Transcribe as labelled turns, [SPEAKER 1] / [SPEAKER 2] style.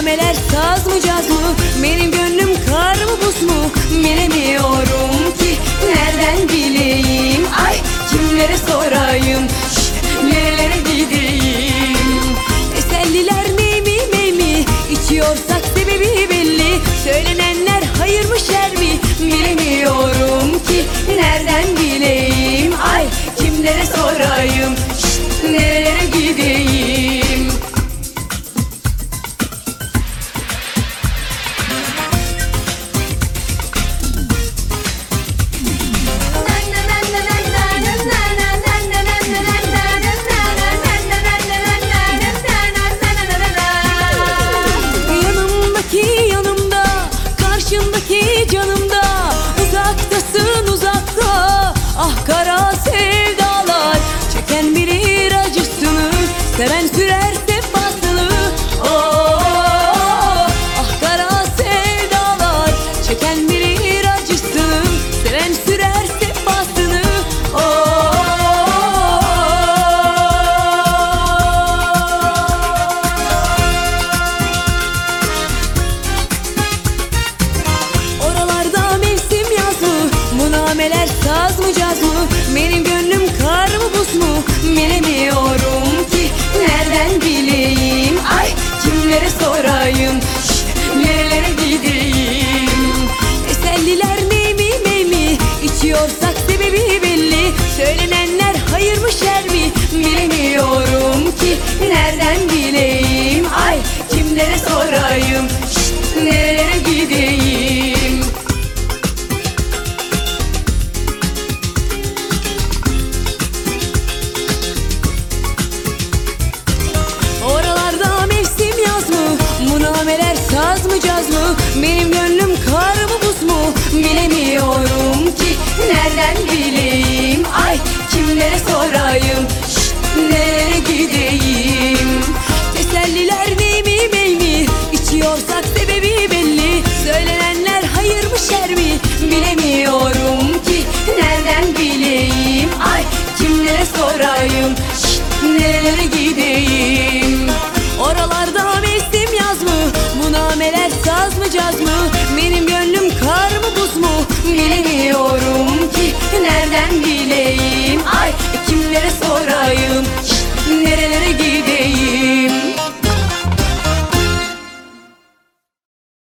[SPEAKER 1] Kameler saz mı caz mı? Benim gönlüm kar mı buz mu? Bilemiyorum ki Nereden bileyim? Ay kimlere sorayım? Şşt, Nerelere gideyim? Teselliler mi mi mi İçiyorsak sebebi belli. Söyle ne? Seven Türe sorayım nerelere gideyim? Teselliler ne mi ne mi? İçiyorsak sebebi belli. Söylenenler hayır mı şer mi? Bilemiyorum ki nereden bileyim caz mı? Benim gönlüm kar mı buz mu? Bilemiyorum ben bileyim? Ay kimlere sorayım?